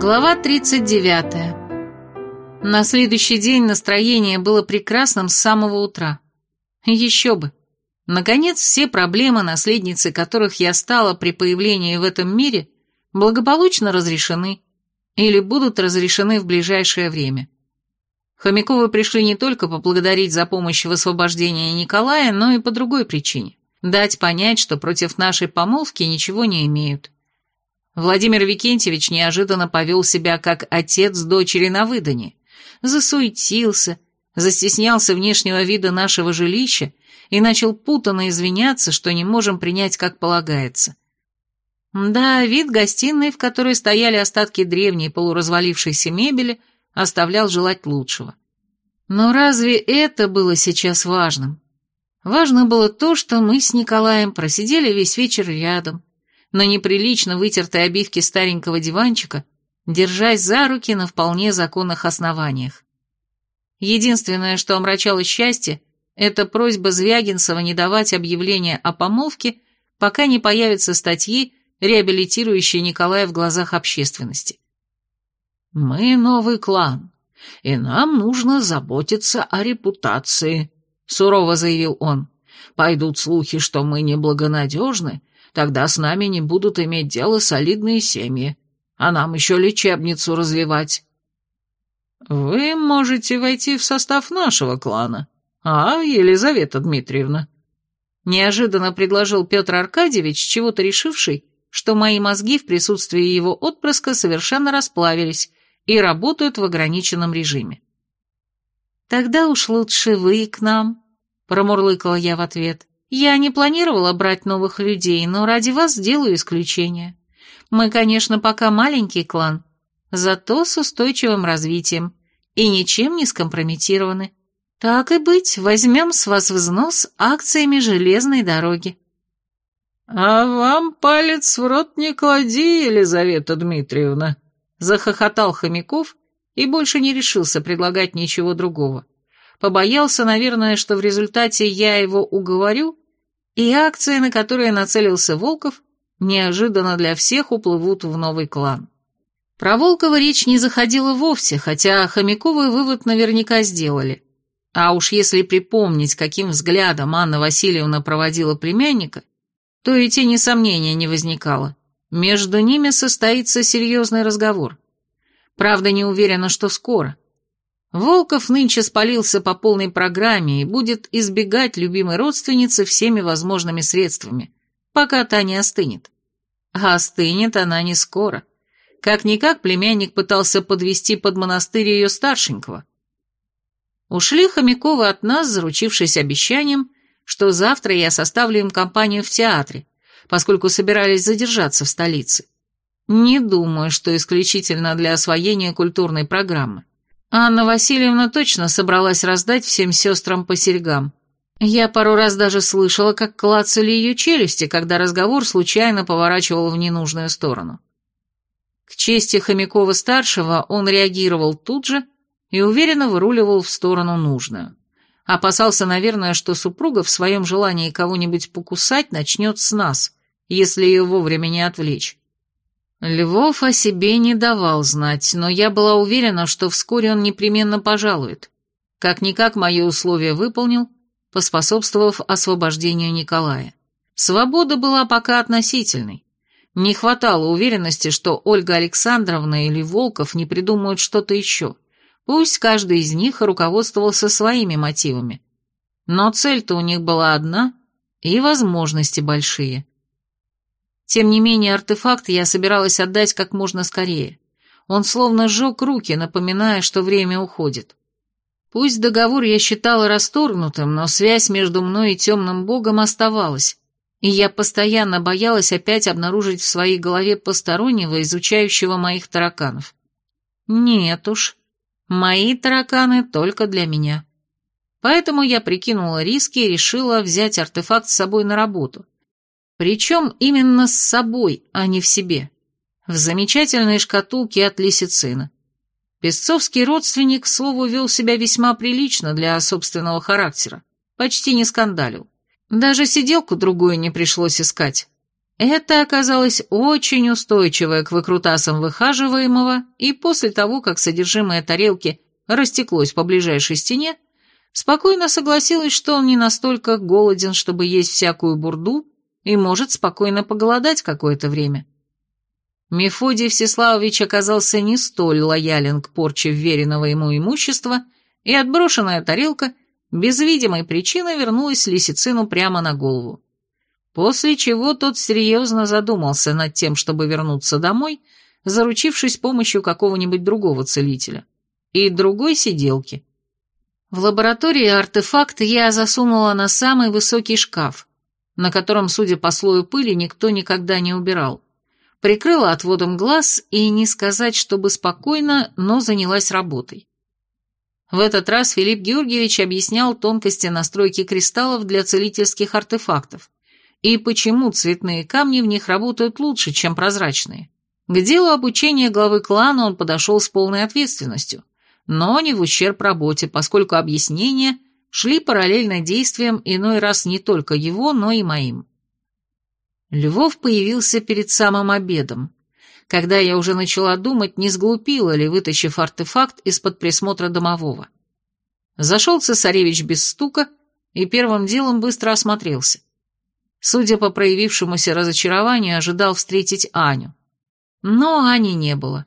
Глава 39. На следующий день настроение было прекрасным с самого утра. Еще бы. Наконец, все проблемы, наследницы которых я стала при появлении в этом мире, благополучно разрешены или будут разрешены в ближайшее время. Хомяковы пришли не только поблагодарить за помощь в освобождении Николая, но и по другой причине – дать понять, что против нашей помолвки ничего не имеют. Владимир Викентьевич неожиданно повел себя как отец дочери на выдане, засуетился, застеснялся внешнего вида нашего жилища и начал путанно извиняться, что не можем принять как полагается. Да, вид гостиной, в которой стояли остатки древней полуразвалившейся мебели, оставлял желать лучшего. Но разве это было сейчас важным? Важно было то, что мы с Николаем просидели весь вечер рядом, на неприлично вытертой обивке старенького диванчика, держась за руки на вполне законных основаниях. Единственное, что омрачало счастье, это просьба Звягинцева не давать объявления о помолвке, пока не появятся статьи, реабилитирующие Николая в глазах общественности. «Мы новый клан, и нам нужно заботиться о репутации», — сурово заявил он. «Пойдут слухи, что мы неблагонадежны, тогда с нами не будут иметь дело солидные семьи, а нам еще лечебницу развивать». «Вы можете войти в состав нашего клана», «А, Елизавета Дмитриевна?» Неожиданно предложил Петр Аркадьевич, чего-то решивший, что мои мозги в присутствии его отпрыска совершенно расплавились и работают в ограниченном режиме. «Тогда уж лучше вы к нам», — промурлыкала я в ответ. «Я не планировала брать новых людей, но ради вас сделаю исключение. Мы, конечно, пока маленький клан, зато с устойчивым развитием и ничем не скомпрометированы. «Так и быть, возьмем с вас взнос акциями железной дороги». «А вам палец в рот не клади, Елизавета Дмитриевна», — захохотал Хомяков и больше не решился предлагать ничего другого. Побоялся, наверное, что в результате я его уговорю, и акции, на которые нацелился Волков, неожиданно для всех уплывут в новый клан. Про Волкова речь не заходила вовсе, хотя Хомяковый вывод наверняка сделали. А уж если припомнить, каким взглядом Анна Васильевна проводила племянника, то и тени сомнения не возникало. Между ними состоится серьезный разговор. Правда, не уверена, что скоро. Волков нынче спалился по полной программе и будет избегать любимой родственницы всеми возможными средствами, пока та не остынет. А остынет она не скоро. Как-никак племянник пытался подвести под монастырь ее старшенького. Ушли Хомяковы от нас, заручившись обещанием, что завтра я составлю им компанию в театре, поскольку собирались задержаться в столице. Не думаю, что исключительно для освоения культурной программы. Анна Васильевна точно собралась раздать всем сестрам по серьгам. Я пару раз даже слышала, как клацали ее челюсти, когда разговор случайно поворачивал в ненужную сторону. К чести Хомякова-старшего он реагировал тут же, и уверенно выруливал в сторону нужную. Опасался, наверное, что супруга в своем желании кого-нибудь покусать начнет с нас, если ее вовремя не отвлечь. Львов о себе не давал знать, но я была уверена, что вскоре он непременно пожалует. Как-никак мое условие выполнил, поспособствовав освобождению Николая. Свобода была пока относительной. Не хватало уверенности, что Ольга Александровна или Волков не придумают что-то еще – Пусть каждый из них руководствовался своими мотивами. Но цель-то у них была одна, и возможности большие. Тем не менее, артефакт я собиралась отдать как можно скорее. Он словно сжег руки, напоминая, что время уходит. Пусть договор я считала расторгнутым, но связь между мной и темным богом оставалась, и я постоянно боялась опять обнаружить в своей голове постороннего, изучающего моих тараканов. Нет уж, Мои тараканы только для меня. Поэтому я прикинула риски и решила взять артефакт с собой на работу. Причем именно с собой, а не в себе. В замечательной шкатулке от лисицина. Песцовский родственник, к слову, вел себя весьма прилично для собственного характера. Почти не скандалил. Даже сиделку другую не пришлось искать. Это оказалось очень устойчивое к выкрутасам выхаживаемого, и после того, как содержимое тарелки растеклось по ближайшей стене, спокойно согласилась, что он не настолько голоден, чтобы есть всякую бурду, и может спокойно поголодать какое-то время. Мефодий Всеславович оказался не столь лоялен к порче вверенного ему имущества, и отброшенная тарелка без видимой причины вернулась лисицину прямо на голову. После чего тот серьезно задумался над тем, чтобы вернуться домой, заручившись помощью какого-нибудь другого целителя. И другой сиделки. В лаборатории артефакт я засунула на самый высокий шкаф, на котором, судя по слою пыли, никто никогда не убирал. Прикрыла отводом глаз и не сказать, чтобы спокойно, но занялась работой. В этот раз Филипп Георгиевич объяснял тонкости настройки кристаллов для целительских артефактов и почему цветные камни в них работают лучше, чем прозрачные. К делу обучения главы клана он подошел с полной ответственностью, но не в ущерб работе, поскольку объяснения шли параллельно действиям иной раз не только его, но и моим. Львов появился перед самым обедом, когда я уже начала думать, не сглупила ли, вытащив артефакт из-под присмотра домового. Зашел цесаревич без стука и первым делом быстро осмотрелся. Судя по проявившемуся разочарованию, ожидал встретить Аню. Но Ани не было.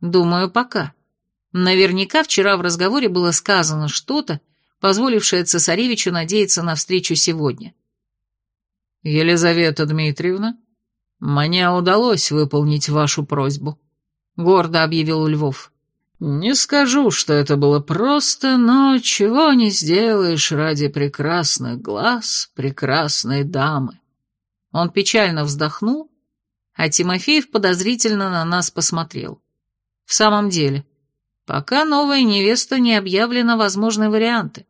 Думаю, пока. Наверняка вчера в разговоре было сказано что-то, позволившее цесаревичу надеяться на встречу сегодня. «Елизавета Дмитриевна, «Мне удалось выполнить вашу просьбу», — гордо объявил Львов. «Не скажу, что это было просто, но чего не сделаешь ради прекрасных глаз прекрасной дамы». Он печально вздохнул, а Тимофеев подозрительно на нас посмотрел. В самом деле, пока новая невеста не объявлена возможны варианты,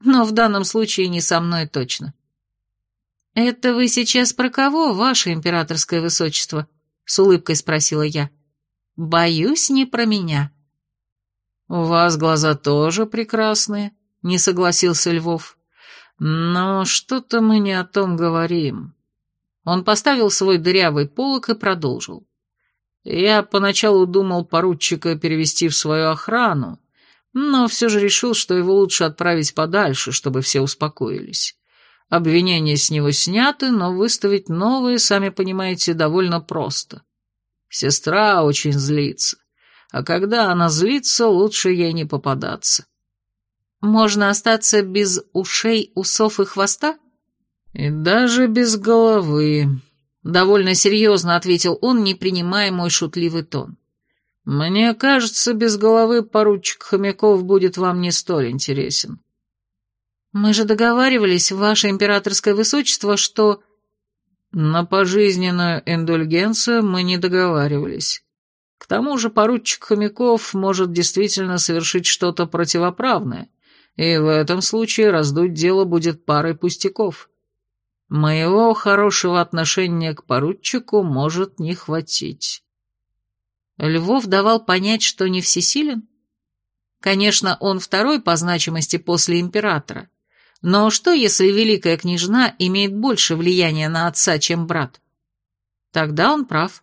но в данном случае не со мной точно. «Это вы сейчас про кого, ваше императорское высочество?» — с улыбкой спросила я. «Боюсь, не про меня». «У вас глаза тоже прекрасные», — не согласился Львов. «Но что-то мы не о том говорим». Он поставил свой дырявый полок и продолжил. «Я поначалу думал поручика перевести в свою охрану, но все же решил, что его лучше отправить подальше, чтобы все успокоились. Обвинения с него сняты, но выставить новые, сами понимаете, довольно просто. Сестра очень злится, а когда она злится, лучше ей не попадаться. Можно остаться без ушей, усов и хвоста? И даже без головы, довольно серьезно ответил он, не принимая мой шутливый тон. Мне кажется, без головы поручик Хомяков будет вам не столь интересен. «Мы же договаривались, ваше императорское высочество, что...» «На пожизненную индульгенцию мы не договаривались. К тому же поручик Хомяков может действительно совершить что-то противоправное, и в этом случае раздуть дело будет парой пустяков. Моего хорошего отношения к поручику может не хватить». Львов давал понять, что не всесилен? Конечно, он второй по значимости после императора, но что, если великая княжна имеет больше влияния на отца, чем брат? Тогда он прав.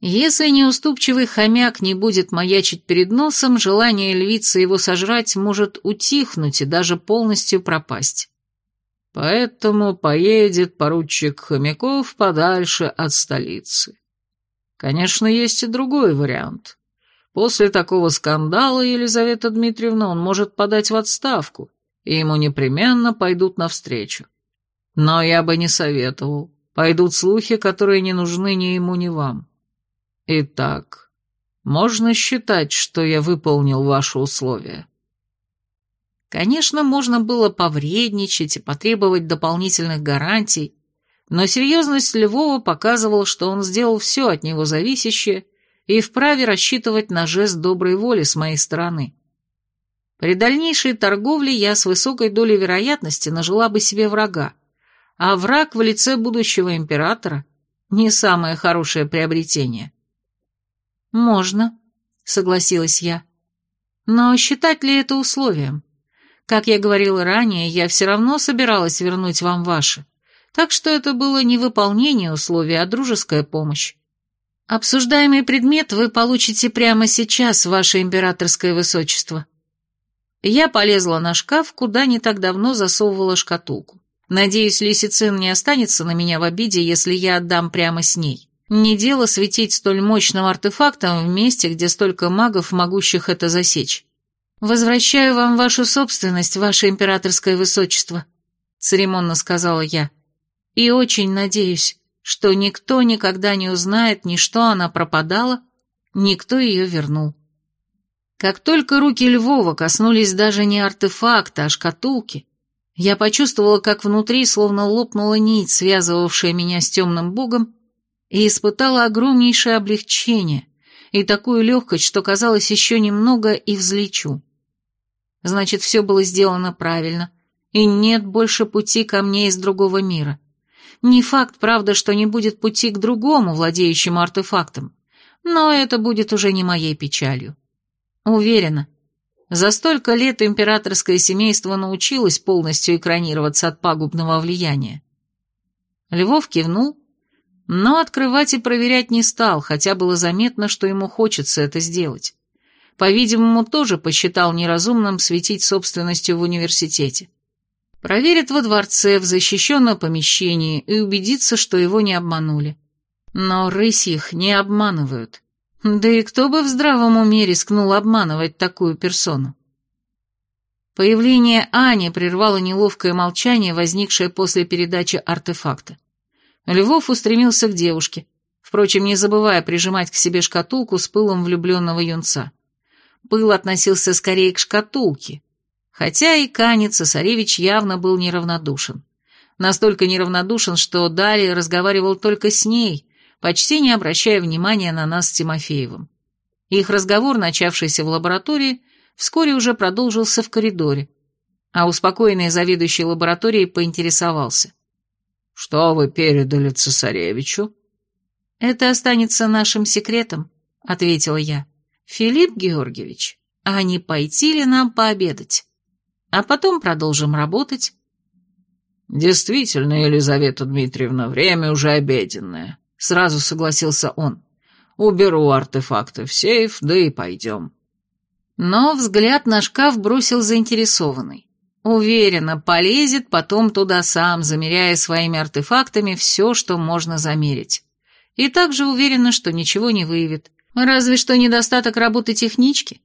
Если неуступчивый хомяк не будет маячить перед носом, желание львицы его сожрать может утихнуть и даже полностью пропасть. Поэтому поедет поручик Хомяков подальше от столицы. Конечно, есть и другой вариант. После такого скандала, Елизавета Дмитриевна, он может подать в отставку, и ему непременно пойдут навстречу. Но я бы не советовал. Пойдут слухи, которые не нужны ни ему, ни вам. Итак, можно считать, что я выполнил ваши условия. Конечно, можно было повредничать и потребовать дополнительных гарантий, но серьезность Львова показывала, что он сделал все от него зависящее и вправе рассчитывать на жест доброй воли с моей стороны. При дальнейшей торговле я с высокой долей вероятности нажила бы себе врага, а враг в лице будущего императора – не самое хорошее приобретение. «Можно», — согласилась я. «Но считать ли это условием? Как я говорила ранее, я все равно собиралась вернуть вам ваши. Так что это было не выполнение условий, а дружеская помощь. Обсуждаемый предмет вы получите прямо сейчас, ваше императорское высочество. Я полезла на шкаф, куда не так давно засовывала шкатулку. Надеюсь, Лисицин не останется на меня в обиде, если я отдам прямо с ней. Не дело светить столь мощным артефактом в месте, где столько магов, могущих это засечь. «Возвращаю вам вашу собственность, ваше императорское высочество», — церемонно сказала я. «И очень надеюсь, что никто никогда не узнает ни что она пропадала, ни кто ее вернул». Как только руки Львова коснулись даже не артефакта, а шкатулки, я почувствовала, как внутри словно лопнула нить, связывавшая меня с темным богом, и испытала огромнейшее облегчение и такую легкость, что казалось еще немного и взлечу. Значит, все было сделано правильно, и нет больше пути ко мне из другого мира. Не факт, правда, что не будет пути к другому, владеющему артефактом, но это будет уже не моей печалью. Уверена, за столько лет императорское семейство научилось полностью экранироваться от пагубного влияния. Львов кивнул, но открывать и проверять не стал, хотя было заметно, что ему хочется это сделать. По-видимому, тоже посчитал неразумным светить собственностью в университете. Проверит во дворце, в защищенном помещении, и убедится, что его не обманули. Но рысь их не обманывают. Да и кто бы в здравом уме рискнул обманывать такую персону? Появление Ани прервало неловкое молчание, возникшее после передачи артефакта. Львов устремился к девушке, впрочем, не забывая прижимать к себе шкатулку с пылом влюбленного юнца. Пыл относился скорее к шкатулке, хотя и Канец цесаревич явно был неравнодушен. Настолько неравнодушен, что далее разговаривал только с ней, почти не обращая внимания на нас с Тимофеевым. Их разговор, начавшийся в лаборатории, вскоре уже продолжился в коридоре, а успокоенный заведующий лабораторией поинтересовался. «Что вы передали цесаревичу?» «Это останется нашим секретом», — ответила я. «Филипп Георгиевич, а не пойти ли нам пообедать? А потом продолжим работать». «Действительно, Елизавета Дмитриевна, время уже обеденное», — сразу согласился он. «Уберу артефакты в сейф, да и пойдем». Но взгляд на шкаф бросил заинтересованный. Уверенно, полезет потом туда сам, замеряя своими артефактами все, что можно замерить. И также уверена, что ничего не выявит. Разве что недостаток работы технички.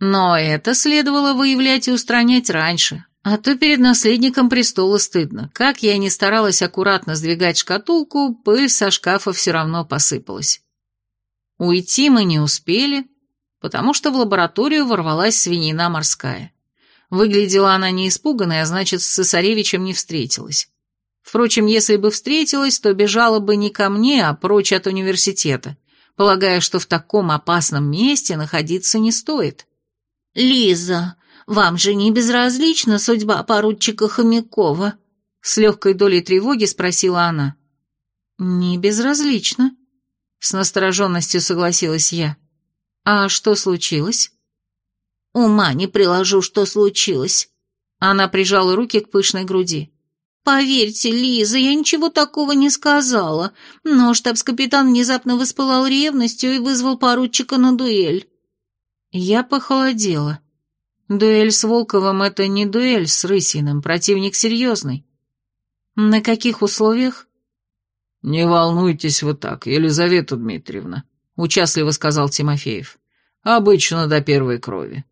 Но это следовало выявлять и устранять раньше, а то перед наследником престола стыдно. Как я ни старалась аккуратно сдвигать шкатулку, пыль со шкафа все равно посыпалась. Уйти мы не успели, потому что в лабораторию ворвалась свинина морская. Выглядела она не испуганной, а значит, с цесаревичем не встретилась. Впрочем, если бы встретилась, то бежала бы не ко мне, а прочь от университета, полагая, что в таком опасном месте находиться не стоит. «Лиза, вам же не безразлична судьба поручика Хомякова?» С легкой долей тревоги спросила она. «Не безразлично», — с настороженностью согласилась я. «А что случилось?» Ума не приложу, что случилось. Она прижала руки к пышной груди. «Поверьте, Лиза, я ничего такого не сказала, но штабс-капитан внезапно воспылал ревностью и вызвал поручика на дуэль». Я похолодела. Дуэль с Волковым — это не дуэль с Рысиным, противник серьезный. На каких условиях? «Не волнуйтесь вы так, Елизавета Дмитриевна», — участливо сказал Тимофеев. «Обычно до первой крови.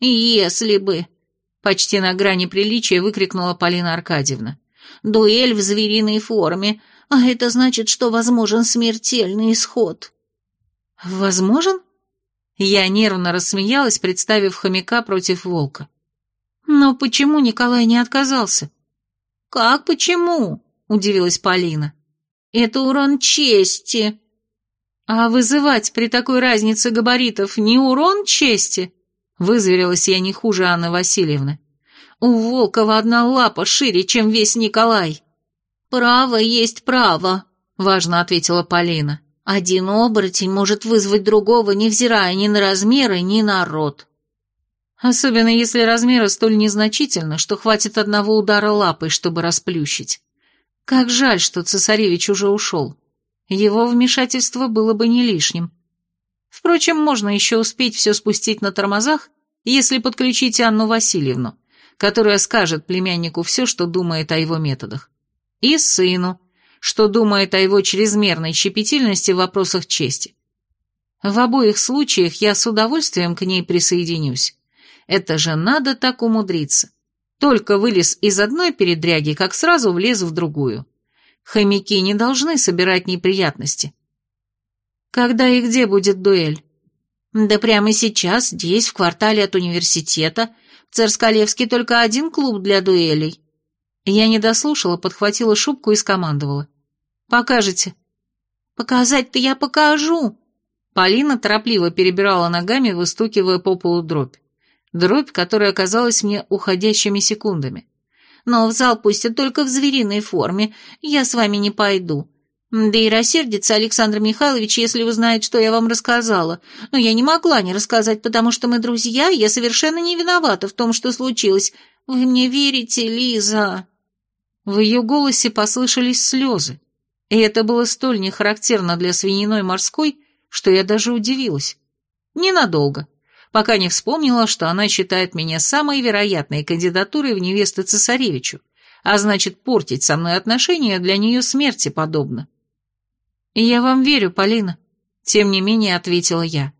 «Если бы!» — почти на грани приличия выкрикнула Полина Аркадьевна. «Дуэль в звериной форме, а это значит, что возможен смертельный исход». «Возможен?» Я нервно рассмеялась, представив хомяка против волка. «Но почему Николай не отказался?» «Как почему?» — удивилась Полина. «Это урон чести». «А вызывать при такой разнице габаритов не урон чести?» Вызверилась я не хуже Анны Васильевны. У Волкова одна лапа шире, чем весь Николай. «Право есть право», — важно ответила Полина. «Один оборотень может вызвать другого, невзирая ни на размеры, ни на род». Особенно если размеры столь незначительны, что хватит одного удара лапой, чтобы расплющить. Как жаль, что цесаревич уже ушел. Его вмешательство было бы не лишним. Впрочем, можно еще успеть все спустить на тормозах, если подключить Анну Васильевну, которая скажет племяннику все, что думает о его методах. И сыну, что думает о его чрезмерной щепетильности в вопросах чести. В обоих случаях я с удовольствием к ней присоединюсь. Это же надо так умудриться. Только вылез из одной передряги, как сразу влез в другую. Хомяки не должны собирать неприятности. Когда и где будет дуэль? Да прямо сейчас, здесь, в квартале от университета, в Царскалевске только один клуб для дуэлей. Я не дослушала, подхватила шубку и скомандовала. «Покажете?» «Показать-то я покажу!» Полина торопливо перебирала ногами, выстукивая по полу дробь дробь, которая оказалась мне уходящими секундами. «Но в зал пустят только в звериной форме, я с вами не пойду. Да и рассердится Александр Михайлович, если узнает, что я вам рассказала. Но я не могла не рассказать, потому что мы друзья, я совершенно не виновата в том, что случилось. Вы мне верите, Лиза?» В ее голосе послышались слезы, и это было столь нехарактерно для свининой морской, что я даже удивилась. Ненадолго пока не вспомнила, что она считает меня самой вероятной кандидатурой в невесты цесаревичу, а значит, портить со мной отношения для нее смерти подобно. «Я вам верю, Полина», — тем не менее ответила я.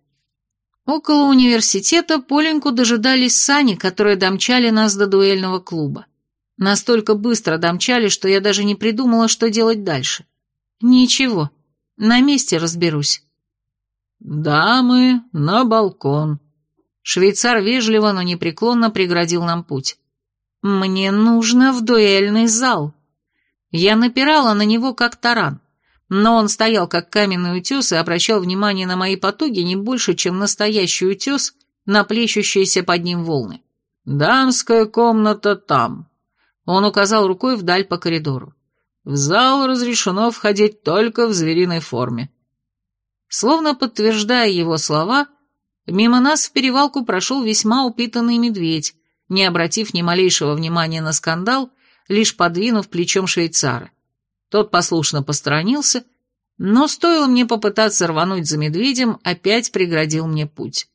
Около университета Поленьку дожидались сани, которые домчали нас до дуэльного клуба. Настолько быстро домчали, что я даже не придумала, что делать дальше. Ничего, на месте разберусь. «Дамы, на балкон», Швейцар вежливо, но непреклонно преградил нам путь. «Мне нужно в дуэльный зал». Я напирала на него как таран, но он стоял как каменный утес и обращал внимание на мои потуги не больше, чем настоящий утес на плещущиеся под ним волны. «Дамская комната там», — он указал рукой вдаль по коридору. «В зал разрешено входить только в звериной форме». Словно подтверждая его слова, Мимо нас в перевалку прошел весьма упитанный медведь, не обратив ни малейшего внимания на скандал, лишь подвинув плечом швейцара. Тот послушно посторонился, но стоило мне попытаться рвануть за медведем, опять преградил мне путь.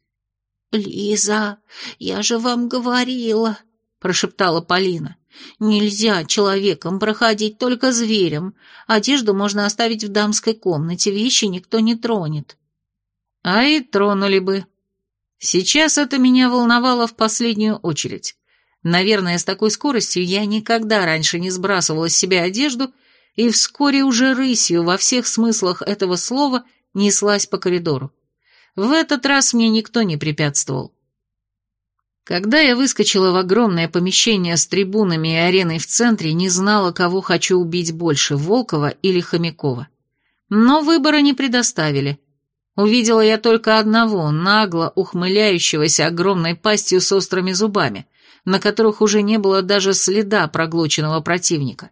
«Лиза, я же вам говорила», — прошептала Полина. «Нельзя человеком проходить, только зверем. Одежду можно оставить в дамской комнате, вещи никто не тронет». «А и тронули бы», Сейчас это меня волновало в последнюю очередь. Наверное, с такой скоростью я никогда раньше не сбрасывала с себя одежду, и вскоре уже рысью во всех смыслах этого слова неслась по коридору. В этот раз мне никто не препятствовал. Когда я выскочила в огромное помещение с трибунами и ареной в центре, не знала, кого хочу убить больше, Волкова или Хомякова. Но выбора не предоставили. Увидела я только одного, нагло ухмыляющегося огромной пастью с острыми зубами, на которых уже не было даже следа проглоченного противника.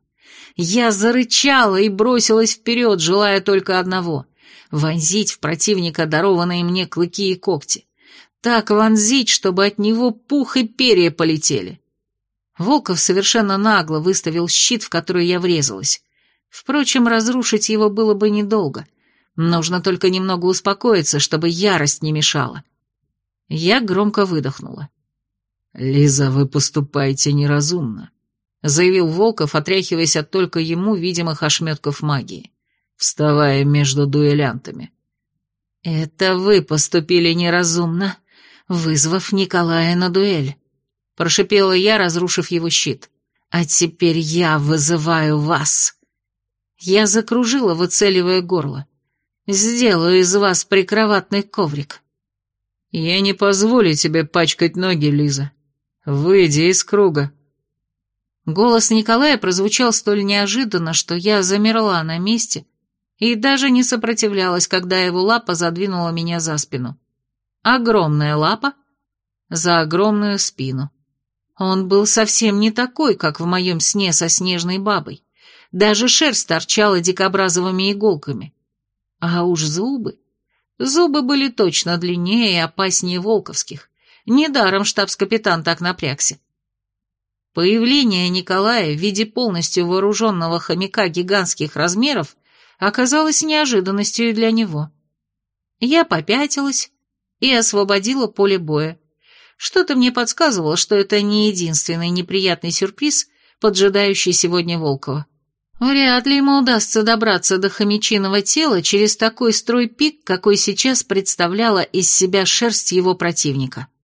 Я зарычала и бросилась вперед, желая только одного — вонзить в противника дарованные мне клыки и когти. Так вонзить, чтобы от него пух и перья полетели. Волков совершенно нагло выставил щит, в который я врезалась. Впрочем, разрушить его было бы недолго — Нужно только немного успокоиться, чтобы ярость не мешала. Я громко выдохнула. «Лиза, вы поступаете неразумно», — заявил Волков, отряхиваясь от только ему видимых ошметков магии, вставая между дуэлянтами. «Это вы поступили неразумно, вызвав Николая на дуэль», — прошипела я, разрушив его щит. «А теперь я вызываю вас». Я закружила, выцеливая горло. Сделаю из вас прикроватный коврик. Я не позволю тебе пачкать ноги, Лиза. Выйди из круга. Голос Николая прозвучал столь неожиданно, что я замерла на месте и даже не сопротивлялась, когда его лапа задвинула меня за спину. Огромная лапа за огромную спину. Он был совсем не такой, как в моем сне со снежной бабой. Даже шерсть торчала дикобразовыми иголками. А уж зубы... Зубы были точно длиннее и опаснее волковских. Недаром штабс-капитан так напрягся. Появление Николая в виде полностью вооруженного хомяка гигантских размеров оказалось неожиданностью для него. Я попятилась и освободила поле боя. Что-то мне подсказывало, что это не единственный неприятный сюрприз, поджидающий сегодня Волкова. Вряд ли ему удастся добраться до хомячиного тела через такой строй пик, какой сейчас представляла из себя шерсть его противника.